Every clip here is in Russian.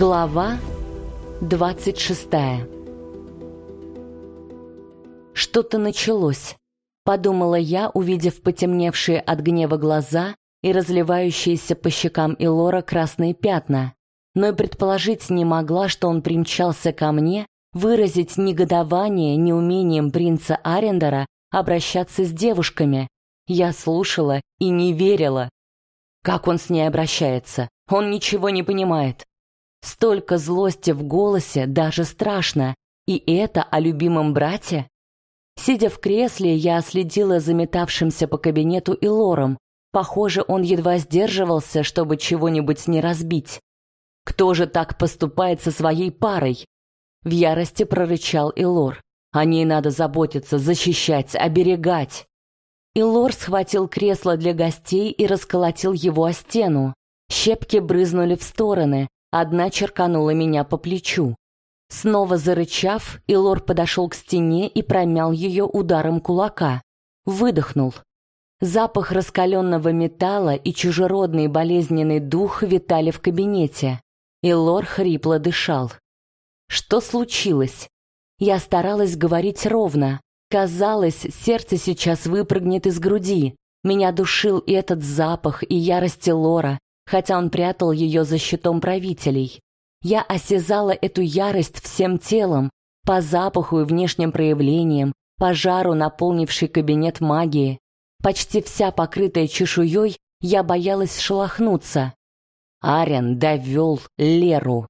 Глава 26 Что-то началось, подумала я, увидев потемневшие от гнева глаза и разливающиеся по щекам Илора красные пятна, но и предположить не могла, что он примчался ко мне выразить негодование неумением принца Арендера обращаться с девушками. Я слушала и не верила. Как он с ней обращается? Он ничего не понимает. Столько злости в голосе, даже страшно. И это о любимом брате? Сидя в кресле, я следила за метавшимся по кабинету и лором. Похоже, он едва сдерживался, чтобы чего-нибудь не разбить. Кто же так поступает со своей парой? В ярости прорычал Илор. О ней надо заботиться, защищать, оберегать. Илор схватил кресло для гостей и расколотил его о стену. Щепки брызнули в стороны, Одна черканула меня по плечу. Снова зарычав, Илор подошел к стене и промял ее ударом кулака. Выдохнул. Запах раскаленного металла и чужеродный болезненный дух витали в кабинете. Илор хрипло дышал. Что случилось? Я старалась говорить ровно. Казалось, сердце сейчас выпрыгнет из груди. Меня душил и этот запах, и ярость Лора, хотя он прятал ее за щитом правителей. Я осязала эту ярость всем телом, по запаху и внешним проявлениям, по жару, наполнивший кабинет магии. Почти вся покрытая чешуей, я боялась шелохнуться. Арен довел Леру.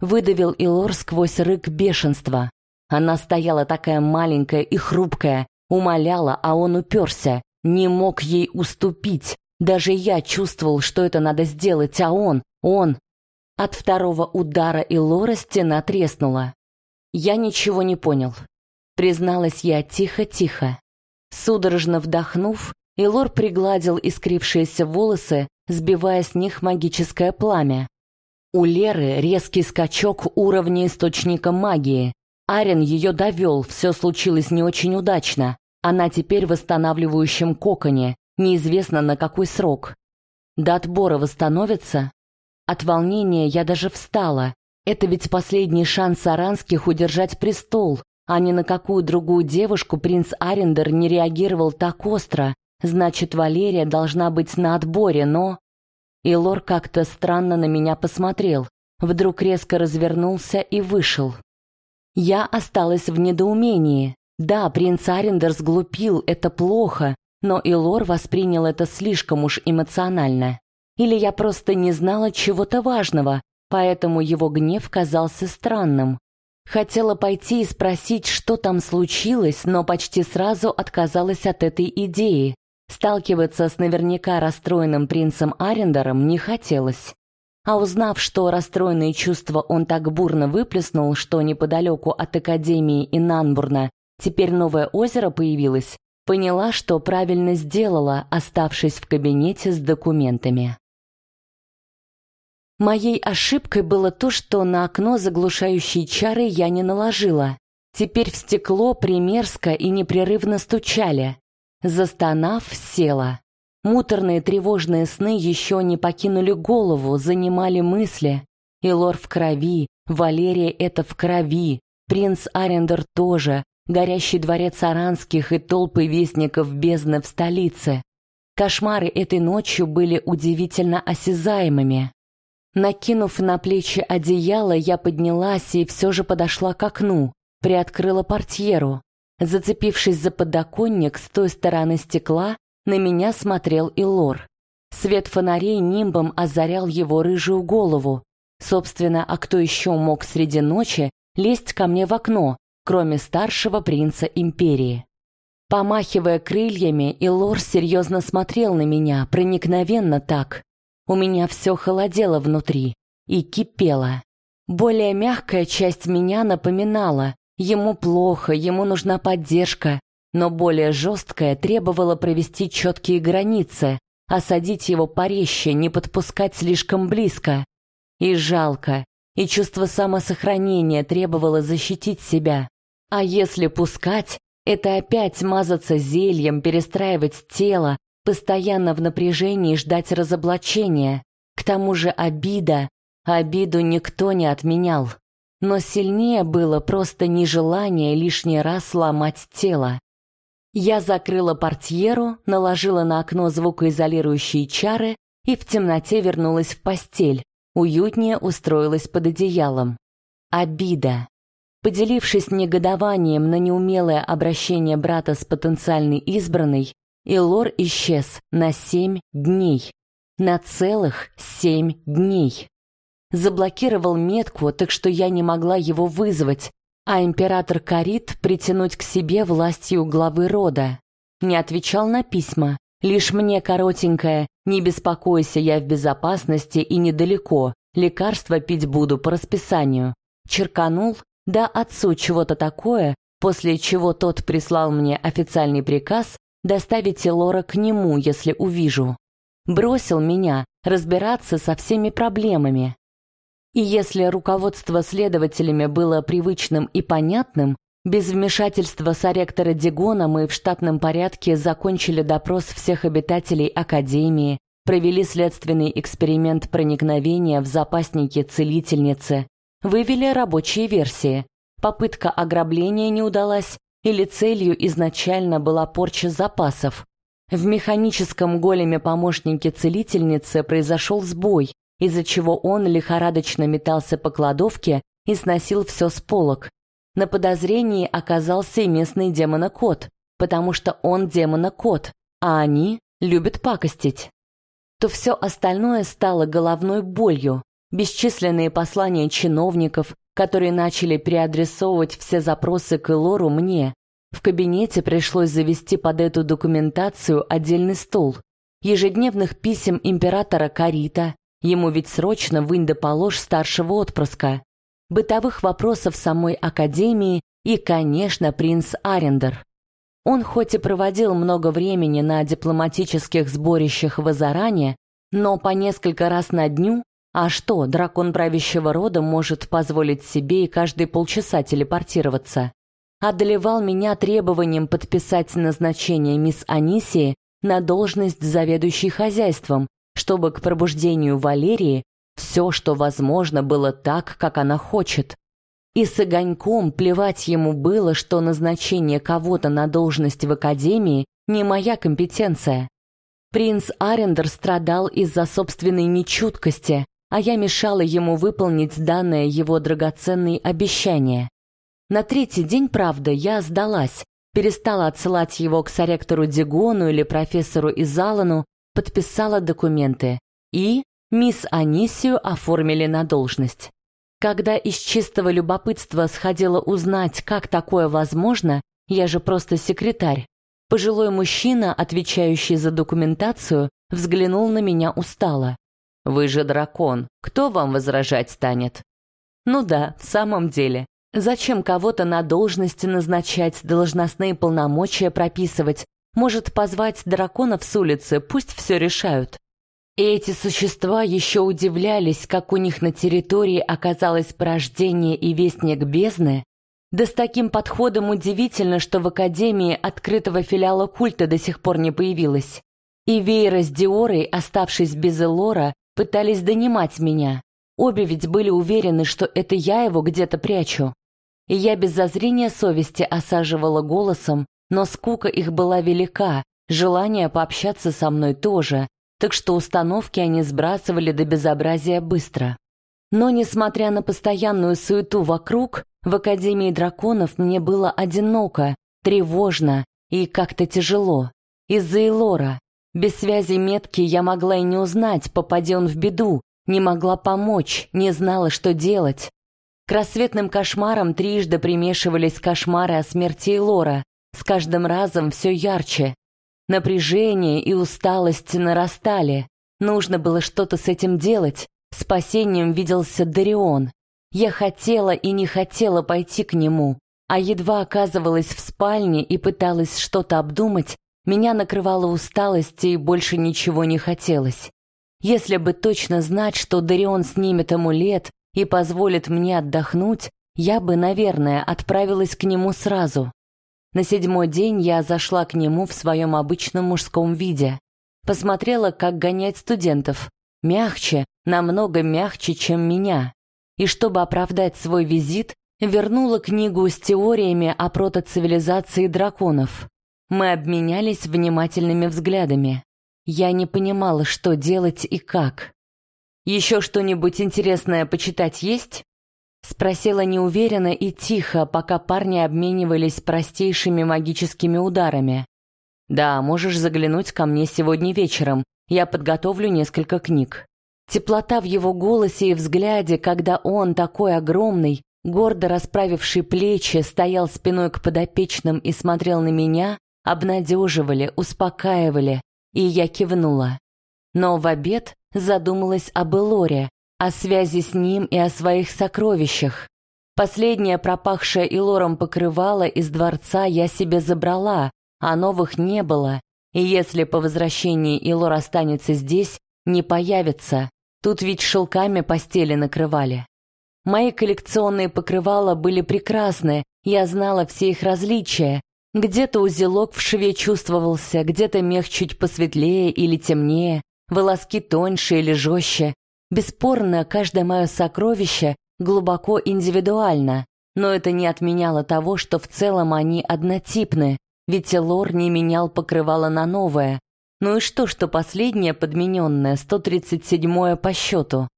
Выдавил Илор сквозь рык бешенства. Она стояла такая маленькая и хрупкая, умоляла, а он уперся, не мог ей уступить, даже я чувствовал, что это надо сделать, а он, он... От второго удара Илора стена треснула. Я ничего не понял. Призналась я тихо-тихо. Судорожно вдохнув, Илор пригладил искрившиеся волосы, сбивая с них магическое пламя. У Леры резкий скачок уровня источника магии. Арен ее довел, все случилось не очень удачно. Она теперь в восстанавливающем коконе, Неизвестно на какой срок. До отбора восстановится? От волнения я даже встала. Это ведь последний шанс Саранских удержать престол, а ни на какую другую девушку принц Арендер не реагировал так остро. Значит, Валерия должна быть на отборе, но... И Лор как-то странно на меня посмотрел, вдруг резко развернулся и вышел. Я осталась в недоумении. Да, принц Арендер сглупил, это плохо, но Илор воспринял это слишком уж эмоционально. Или я просто не знала чего-то важного, поэтому его гнев казался странным. Хотела пойти и спросить, что там случилось, но почти сразу отказалась от этой идеи. Сталкиваться с наверняка расстроенным принцем Арендером не хотелось. А узнав, что расстроенные чувства он так бурно выплеснул, что неподалеку от Академии Инанбурна теперь новое озеро появилось, Поняла, что правильно сделала, оставшись в кабинете с документами. Моей ошибкой было то, что на окно заглушающие чары я не наложила. Теперь в стекло примерзко и непрерывно стучали. Застонав, села. Муторные тревожные сны еще не покинули голову, занимали мысли. Илор в крови, Валерия это в крови, принц Арендер тоже, горящий дворец Аранских и толпы вестников бездны в столице. Кошмары этой ночью были удивительно осязаемыми. Накинув на плечи одеяло, я поднялась и все же подошла к окну, приоткрыла портьеру. Зацепившись за подоконник с той стороны стекла, на меня смотрел Илор. Свет фонарей нимбом озарял его рыжую голову. Собственно, а кто еще мог среди ночи лезть ко мне в окно, кроме старшего принца империи. Помахивая крыльями, Илор серьезно смотрел на меня, проникновенно так. У меня все холодело внутри и кипело. Более мягкая часть меня напоминала, ему плохо, ему нужна поддержка, но более жесткая требовала провести четкие границы, осадить его порезче, не подпускать слишком близко. И жалко, и чувство самосохранения требовало защитить себя. А если пускать, это опять мазаться зельем, перестраивать тело, постоянно в напряжении ждать разоблачения. К тому же обида. Обиду никто не отменял. Но сильнее было просто нежелание лишний раз сломать тело. Я закрыла портьеру, наложила на окно звукоизолирующие чары и в темноте вернулась в постель, уютнее устроилась под одеялом. Обида. Поделившись негодованием на неумелое обращение брата с потенциальной избранной, Илор исчез на семь дней. На целых семь дней. Заблокировал метку, так что я не могла его вызвать, а император Карит притянуть к себе властью главы рода. Не отвечал на письма, лишь мне коротенькое «Не беспокойся, я в безопасности и недалеко, лекарства пить буду по расписанию». Черканул, да отцу чего-то такое, после чего тот прислал мне официальный приказ доставить Лора к нему, если увижу. Бросил меня разбираться со всеми проблемами. И если руководство следователями было привычным и понятным, без вмешательства соректора Дигона мы в штатном порядке закончили допрос всех обитателей Академии, провели следственный эксперимент проникновения в запасники целительницы, вывели рабочие версии. Попытка ограбления не удалась, или целью изначально была порча запасов. В механическом големе помощники целительницы произошел сбой, из-за чего он лихорадочно метался по кладовке и сносил все с полок. На подозрении оказался и местный демона-кот, потому что он демона-кот, а они любят пакостить. То все остальное стало головной болью, бесчисленные послания чиновников, которые начали переадресовывать все запросы к Элору мне. В кабинете пришлось завести под эту документацию отдельный стол. Ежедневных писем императора Карита, Ему ведь срочно вынь да положь старшего отпрыска. Бытовых вопросов самой Академии и, конечно, принц Арендер. Он хоть и проводил много времени на дипломатических сборищах в Азаране, но по несколько раз на дню, а что, дракон правящего рода может позволить себе и каждые полчаса телепортироваться, одолевал меня требованием подписать назначение мисс Анисии на должность заведующей хозяйством, чтобы к пробуждению Валерии все, что возможно, было так, как она хочет. И с огоньком плевать ему было, что назначение кого-то на должность в академии не моя компетенция. Принц Арендер страдал из-за собственной нечуткости, а я мешала ему выполнить данное его драгоценное обещание. На третий день, правда, я сдалась, перестала отсылать его к соректору Дигону или профессору Изалану, подписала документы и мисс Анисию оформили на должность. Когда из чистого любопытства сходила узнать, как такое возможно, я же просто секретарь, пожилой мужчина, отвечающий за документацию, взглянул на меня устало. «Вы же дракон, кто вам возражать станет?» «Ну да, в самом деле. Зачем кого-то на должности назначать, должностные полномочия прописывать, может позвать драконов с улицы, пусть все решают. И эти существа еще удивлялись, как у них на территории оказалось порождение и вестник бездны. Да с таким подходом удивительно, что в Академии открытого филиала культа до сих пор не появилось. И Вейра с Диорой, оставшись без Элора, пытались донимать меня. Обе ведь были уверены, что это я его где-то прячу. И я без зазрения совести осаживала голосом, но скука их была велика, желание пообщаться со мной тоже, так что установки они сбрасывали до безобразия быстро. Но, несмотря на постоянную суету вокруг, в Академии драконов мне было одиноко, тревожно и как-то тяжело. Из-за Элора. Без связи метки я могла и не узнать, попадя он в беду, не могла помочь, не знала, что делать. К рассветным кошмарам трижды примешивались кошмары о смерти Элора, с каждым разом все ярче. Напряжение и усталость нарастали. Нужно было что-то с этим делать. Спасением виделся Дарион. Я хотела и не хотела пойти к нему, а едва оказывалась в спальне и пыталась что-то обдумать, меня накрывала усталость и больше ничего не хотелось. Если бы точно знать, что Дарион снимет амулет и позволит мне отдохнуть, я бы, наверное, отправилась к нему сразу. На седьмой день я зашла к нему в своем обычном мужском виде. Посмотрела, как гонять студентов. Мягче, намного мягче, чем меня. И чтобы оправдать свой визит, вернула книгу с теориями о протоцивилизации драконов. Мы обменялись внимательными взглядами. Я не понимала, что делать и как. «Еще что-нибудь интересное почитать есть?» Спросила неуверенно и тихо, пока парни обменивались простейшими магическими ударами. «Да, можешь заглянуть ко мне сегодня вечером. Я подготовлю несколько книг». Теплота в его голосе и взгляде, когда он, такой огромный, гордо расправивший плечи, стоял спиной к подопечным и смотрел на меня, обнадеживали, успокаивали, и я кивнула. Но в обед задумалась об Элоре, о связи с ним и о своих сокровищах. Последнее пропахшее Илором покрывало из дворца я себе забрала, а новых не было, и если по возвращении Илор останется здесь, не появится. Тут ведь шелками постели накрывали. Мои коллекционные покрывала были прекрасны, я знала все их различия. Где-то узелок в шве чувствовался, где-то мех чуть посветлее или темнее, волоски тоньше или жестче. Бесспорно, каждое мое сокровище глубоко индивидуально, но это не отменяло того, что в целом они однотипны, ведь Лор не менял покрывало на новое. Ну и что, что последнее подмененное, 137-е по счету?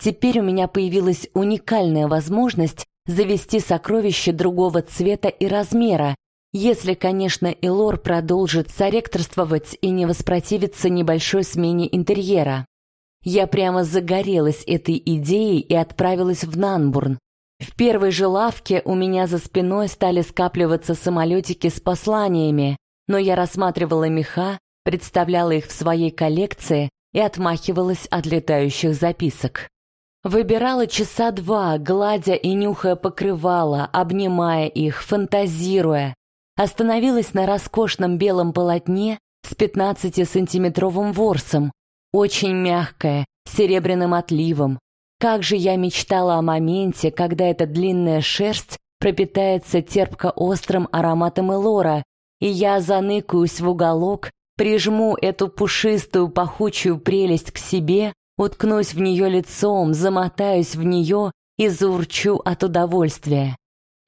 Теперь у меня появилась уникальная возможность завести сокровище другого цвета и размера, если, конечно, Элор продолжит соректорствовать и не воспротивится небольшой смене интерьера. Я прямо загорелась этой идеей и отправилась в Нанбурн. В первой же лавке у меня за спиной стали скапливаться самолетики с посланиями, но я рассматривала меха, представляла их в своей коллекции и отмахивалась от летающих записок. Выбирала часа два, гладя и нюхая покрывала, обнимая их, фантазируя. Остановилась на роскошном белом полотне с 15-сантиметровым ворсом, очень мягкое, с серебряным отливом. Как же я мечтала о моменте, когда эта длинная шерсть пропитается терпко-острым ароматом элора, и я заныкаюсь в уголок, прижму эту пушистую пахучую прелесть к себе, уткнусь в нее лицом, замотаюсь в нее и заурчу от удовольствия.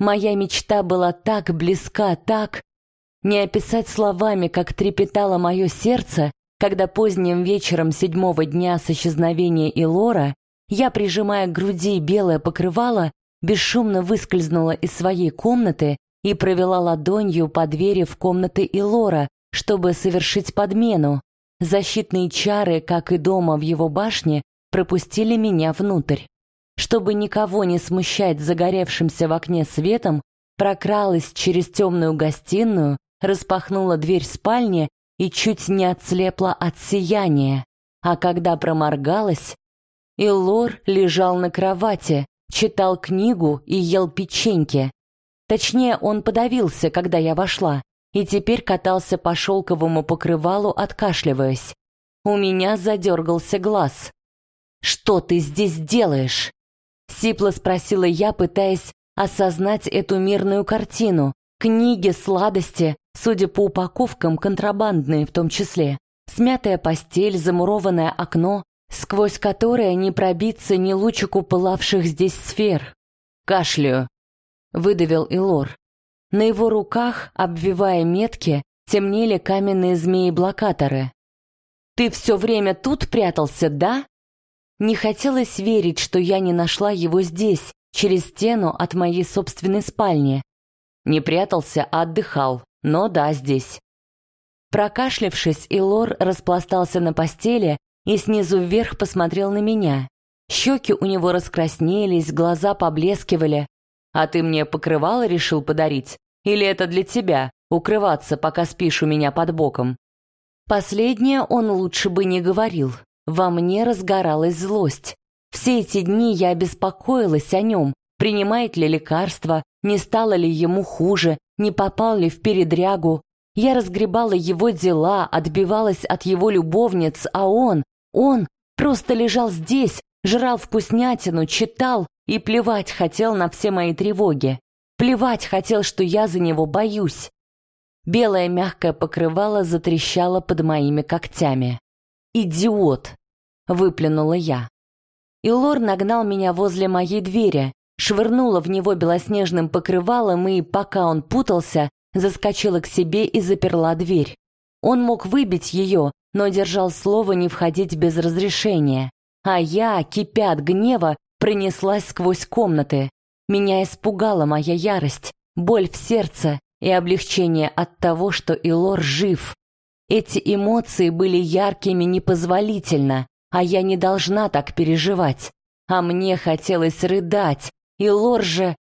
Моя мечта была так близка, так... Не описать словами, как трепетало мое сердце, когда поздним вечером седьмого дня с исчезновения Илора я, прижимая к груди белое покрывало, бесшумно выскользнула из своей комнаты и провела ладонью по двери в комнаты Илора, чтобы совершить подмену. Защитные чары, как и дома в его башне, пропустили меня внутрь. Чтобы никого не смущать загоревшимся в окне светом, прокралась через темную гостиную, распахнула дверь спальни и чуть не отслепла от сияния. А когда проморгалась, Илор лежал на кровати, читал книгу и ел печеньки. Точнее, он подавился, когда я вошла и теперь катался по шелковому покрывалу, откашливаясь. У меня задергался глаз. «Что ты здесь делаешь?» Сипло спросила я, пытаясь осознать эту мирную картину. Книги, сладости, судя по упаковкам, контрабандные в том числе. Смятая постель, замурованное окно, сквозь которое не пробиться ни лучику пылавших здесь сфер. «Кашляю», — выдавил Илор. На его руках, обвивая метки, темнели каменные змеи-блокаторы. «Ты все время тут прятался, да?» Не хотелось верить, что я не нашла его здесь, через стену от моей собственной спальни. Не прятался, а отдыхал, но да, здесь. Прокашлявшись, Илор распластался на постели и снизу вверх посмотрел на меня. Щеки у него раскраснелись, глаза поблескивали, а ты мне покрывало решил подарить? Или это для тебя, укрываться, пока спишь у меня под боком?» Последнее он лучше бы не говорил. Во мне разгоралась злость. Все эти дни я беспокоилась о нем, принимает ли лекарства, не стало ли ему хуже, не попал ли в передрягу. Я разгребала его дела, отбивалась от его любовниц, а он, он просто лежал здесь, жрал вкуснятину, читал и плевать хотел на все мои тревоги. Плевать хотел, что я за него боюсь. Белое мягкое покрывало затрещало под моими когтями. «Идиот!» — выплюнула я. И Лор нагнал меня возле моей двери, швырнула в него белоснежным покрывалом и, пока он путался, заскочила к себе и заперла дверь. Он мог выбить ее, но держал слово не входить без разрешения. А я, кипя от гнева, пронеслась сквозь комнаты. Меня испугала моя ярость, боль в сердце и облегчение от того, что Илор жив. Эти эмоции были яркими непозволительно, а я не должна так переживать. А мне хотелось рыдать, и Лор же...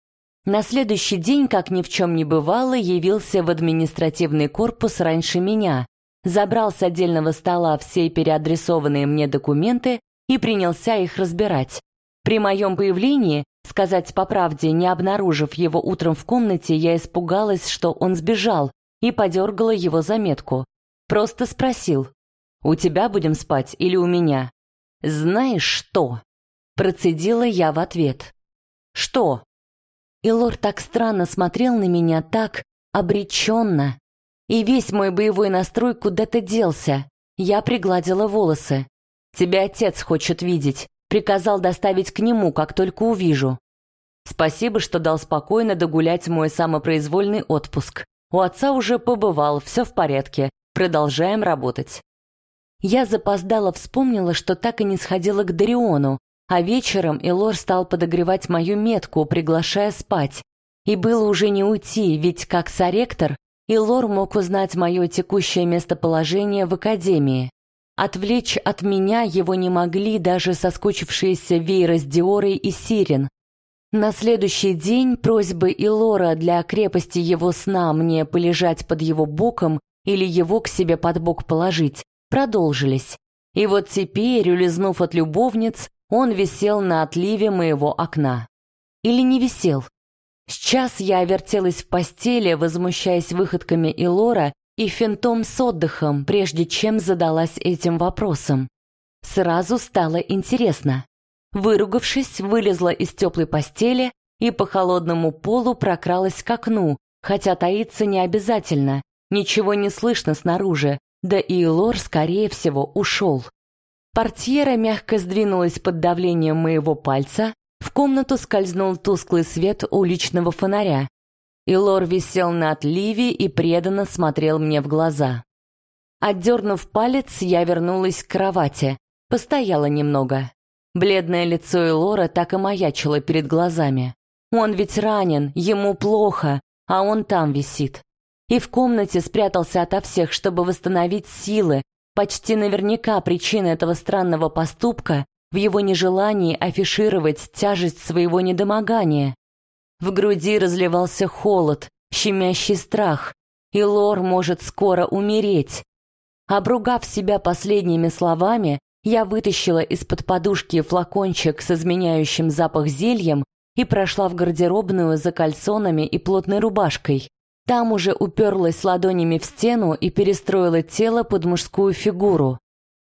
На следующий день, как ни в чем не бывало, явился в административный корпус раньше меня, забрал с отдельного стола все переадресованные мне документы и принялся их разбирать. При моем появлении, сказать по правде, не обнаружив его утром в комнате, я испугалась, что он сбежал, и подергала его заметку. Просто спросил, «У тебя будем спать или у меня?» «Знаешь что?» Процедила я в ответ. «Что?» И лорд так странно смотрел на меня, так обреченно. И весь мой боевой настрой куда-то делся. Я пригладила волосы. «Тебя отец хочет видеть. Приказал доставить к нему, как только увижу. Спасибо, что дал спокойно догулять мой самопроизвольный отпуск. У отца уже побывал, все в порядке. Продолжаем работать. Я запоздала вспомнила, что так и не сходила к Дариону, а вечером Элор стал подогревать мою метку, приглашая спать. И было уже не уйти, ведь как соректор Илор мог узнать мое текущее местоположение в академии. Отвлечь от меня его не могли даже соскучившиеся Вейра с Диорой и Сирен. На следующий день просьбы Илора для крепости его сна мне полежать под его боком или его к себе под бок положить, продолжились. И вот теперь, улизнув от любовниц, он висел на отливе моего окна. Или не висел. Сейчас я вертелась в постели, возмущаясь выходками Илора и финтом с отдыхом, прежде чем задалась этим вопросом. Сразу стало интересно. Выругавшись, вылезла из теплой постели и по холодному полу прокралась к окну, хотя таиться не обязательно, Ничего не слышно снаружи, да и Лор, скорее всего, ушел. Портьера мягко сдвинулась под давлением моего пальца, в комнату скользнул тусклый свет уличного фонаря. Илор висел на отливе и преданно смотрел мне в глаза. Отдернув палец, я вернулась к кровати, постояла немного. Бледное лицо Илора так и маячило перед глазами. Он ведь ранен, ему плохо, а он там висит и в комнате спрятался ото всех, чтобы восстановить силы. Почти наверняка причина этого странного поступка в его нежелании афишировать тяжесть своего недомогания. В груди разливался холод, щемящий страх, и Лор может скоро умереть. Обругав себя последними словами, я вытащила из-под подушки флакончик с изменяющим запах зельем и прошла в гардеробную за кальсонами и плотной рубашкой. Там уже уперлась ладонями в стену и перестроила тело под мужскую фигуру.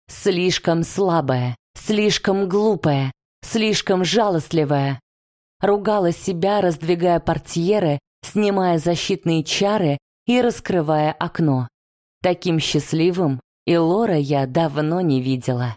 Слишком слабая, слишком глупая, слишком жалостливая. Ругала себя, раздвигая портьеры, снимая защитные чары и раскрывая окно. Таким счастливым и Лора я давно не видела.